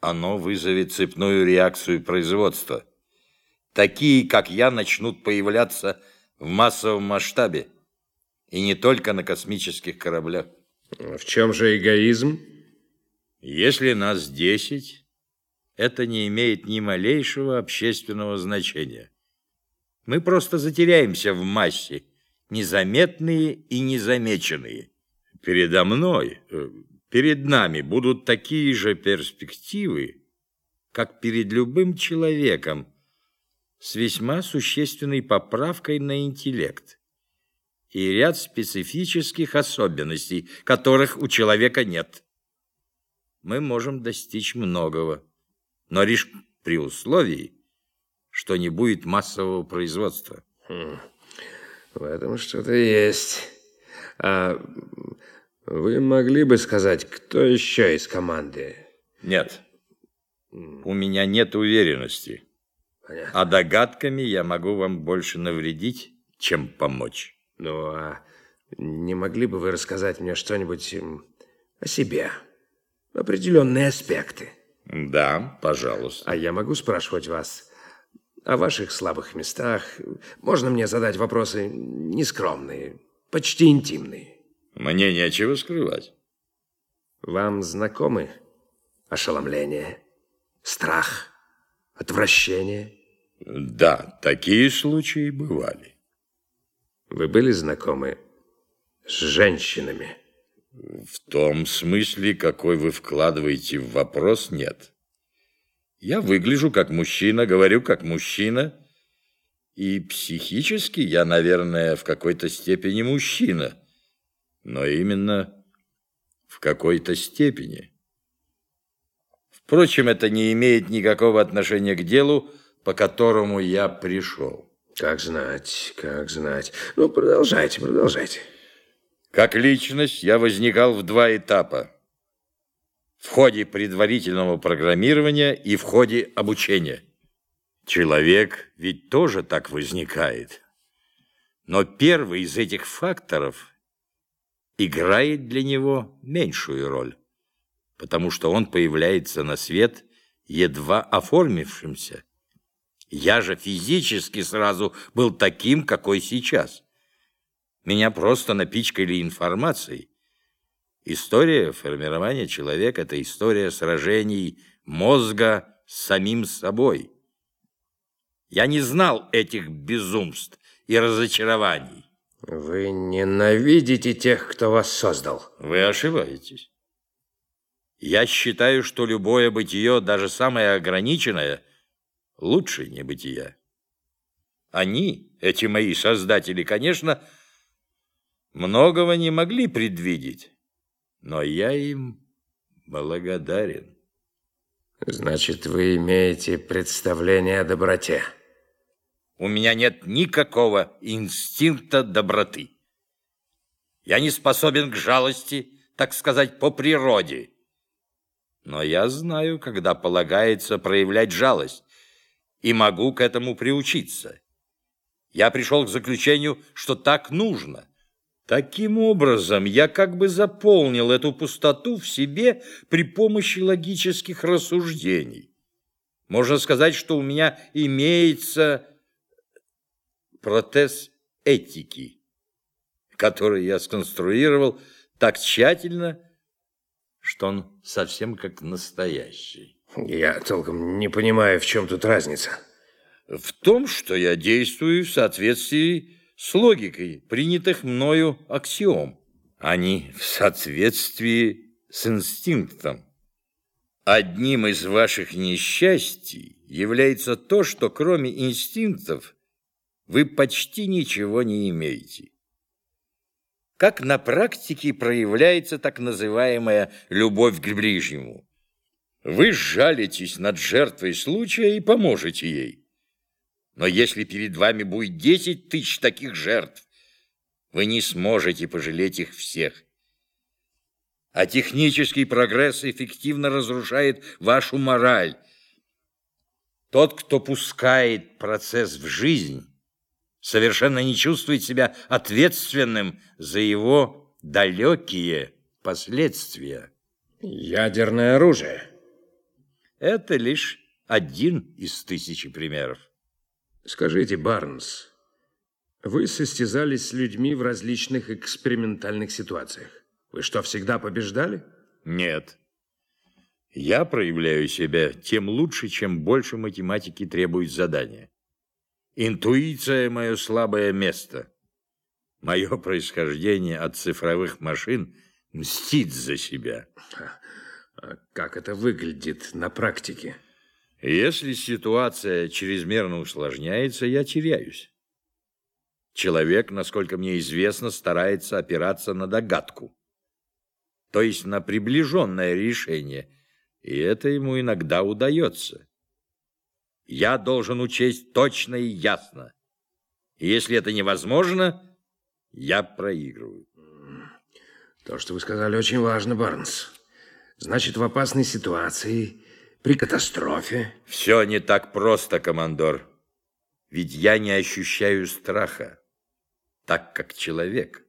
Оно вызовет цепную реакцию производства. Такие, как я, начнут появляться в массовом масштабе. И не только на космических кораблях. В чем же эгоизм? Если нас десять, это не имеет ни малейшего общественного значения. Мы просто затеряемся в массе, незаметные и незамеченные. Передо мной, э, перед нами будут такие же перспективы, как перед любым человеком, с весьма существенной поправкой на интеллект и ряд специфических особенностей, которых у человека нет. Мы можем достичь многого, но лишь при условии, что не будет массового производства. Хм. В этом что-то есть. А вы могли бы сказать, кто еще из команды? Нет. У меня нет уверенности. Понятно. А догадками я могу вам больше навредить, чем помочь. Ну, а не могли бы вы рассказать мне что-нибудь о себе? Определенные аспекты. Да, пожалуйста. А я могу спрашивать вас о ваших слабых местах? Можно мне задать вопросы нескромные, почти интимные? Мне нечего скрывать. Вам знакомы ошеломление, страх, отвращение? Да, такие случаи бывали. Вы были знакомы с женщинами? В том смысле, какой вы вкладываете в вопрос, нет. Я выгляжу как мужчина, говорю как мужчина, и психически я, наверное, в какой-то степени мужчина, но именно в какой-то степени. Впрочем, это не имеет никакого отношения к делу, по которому я пришел. Как знать, как знать. Ну, продолжайте, продолжайте. Как личность я возникал в два этапа. В ходе предварительного программирования и в ходе обучения. Человек ведь тоже так возникает. Но первый из этих факторов играет для него меньшую роль, потому что он появляется на свет едва оформившимся. Я же физически сразу был таким, какой сейчас. Меня просто напичкали информацией. История формирования человека – это история сражений мозга с самим собой. Я не знал этих безумств и разочарований. Вы ненавидите тех, кто вас создал. Вы ошибаетесь. Я считаю, что любое бытие, даже самое ограниченное, лучше небытия. Они, эти мои создатели, конечно, многого не могли предвидеть, но я им благодарен. Значит, вы имеете представление о доброте? У меня нет никакого инстинкта доброты. Я не способен к жалости, так сказать, по природе. Но я знаю, когда полагается проявлять жалость, и могу к этому приучиться. Я пришел к заключению, что так нужно. Таким образом, я как бы заполнил эту пустоту в себе при помощи логических рассуждений. Можно сказать, что у меня имеется протез этики, который я сконструировал так тщательно, что он совсем как настоящий. Я толком не понимаю, в чем тут разница. В том, что я действую в соответствии с логикой принятых мною аксиом, а не в соответствии с инстинктом. Одним из ваших несчастий является то, что кроме инстинктов вы почти ничего не имеете. Как на практике проявляется так называемая любовь к ближнему? Вы жалитесь над жертвой случая и поможете ей. Но если перед вами будет десять тысяч таких жертв, вы не сможете пожалеть их всех. А технический прогресс эффективно разрушает вашу мораль. Тот, кто пускает процесс в жизнь, совершенно не чувствует себя ответственным за его далекие последствия. Ядерное оружие. Это лишь один из тысячи примеров. Скажите, Барнс, вы состязались с людьми в различных экспериментальных ситуациях. Вы что, всегда побеждали? Нет. Я проявляю себя тем лучше, чем больше математики требует задания. Интуиция – мое слабое место. Мое происхождение от цифровых машин мстит за себя. А как это выглядит на практике? Если ситуация чрезмерно усложняется, я теряюсь. Человек, насколько мне известно, старается опираться на догадку, то есть на приближенное решение, и это ему иногда удается. Я должен учесть точно и ясно. И если это невозможно, я проигрываю. То, что вы сказали, очень важно, Барнс. Значит, в опасной ситуации, при катастрофе... Все не так просто, командор. Ведь я не ощущаю страха, так как человек.